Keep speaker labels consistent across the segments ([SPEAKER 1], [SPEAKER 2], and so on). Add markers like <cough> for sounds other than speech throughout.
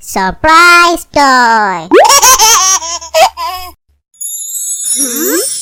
[SPEAKER 1] Surprise toy! <laughs> <laughs>
[SPEAKER 2] Hmm?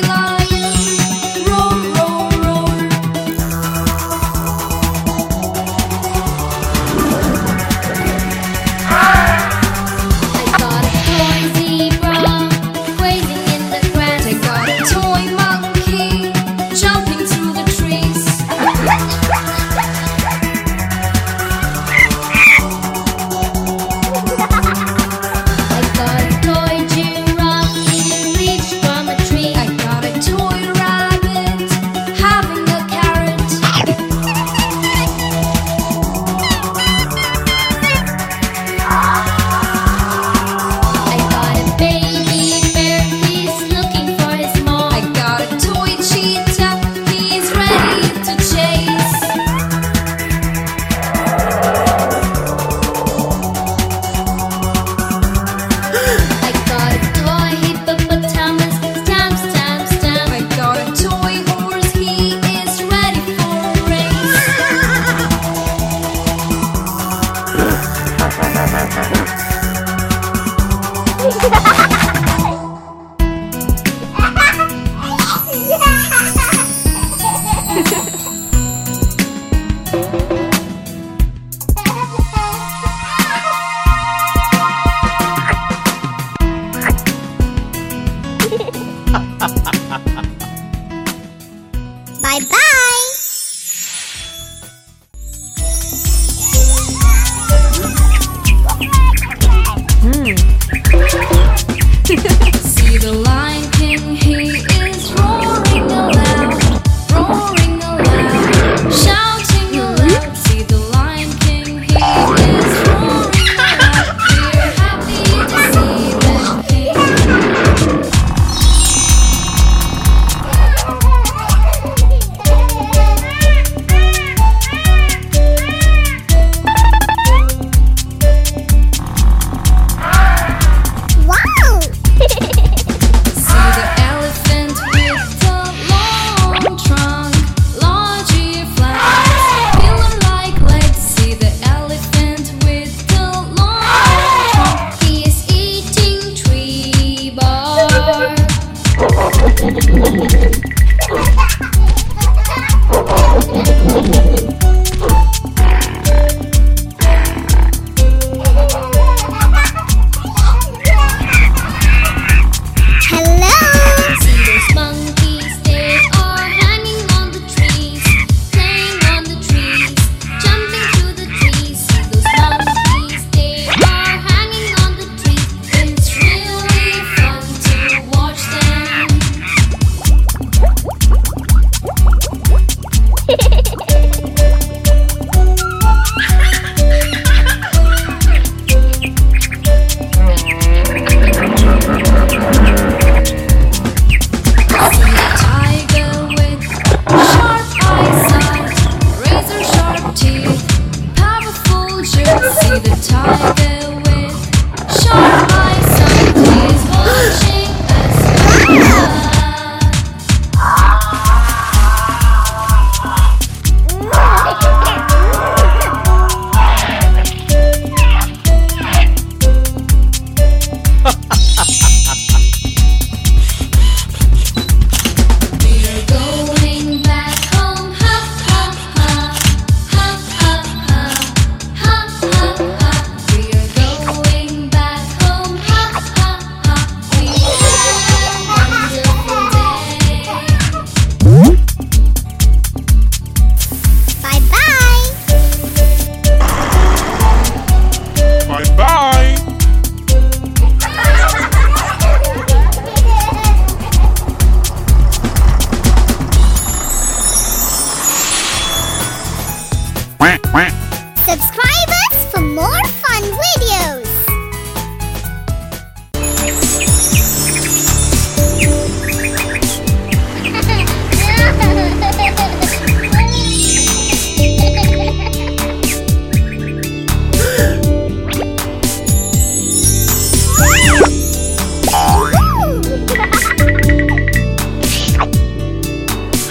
[SPEAKER 2] we. ハハ
[SPEAKER 1] ハハ
[SPEAKER 3] Subscribe us for more fun videos.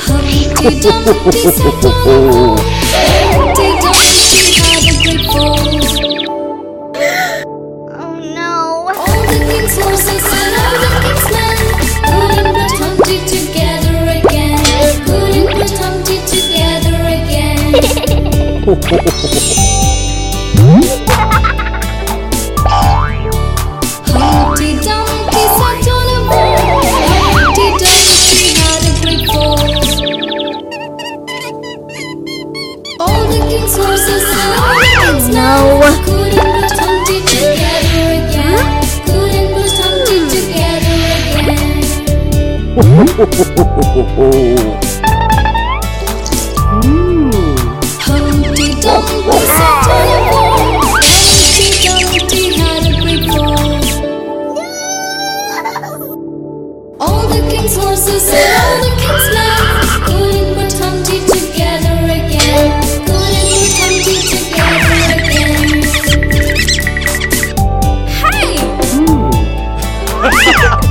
[SPEAKER 2] Humpty Dumpty <laughs> Dumpty had a great Humpty Dumpty sat on a wall. Humpty Dumpty had a great fall. All the king's horses and all the king's men couldn't put Humpty together again. Couldn't put Humpty together again. Hey! <laughs>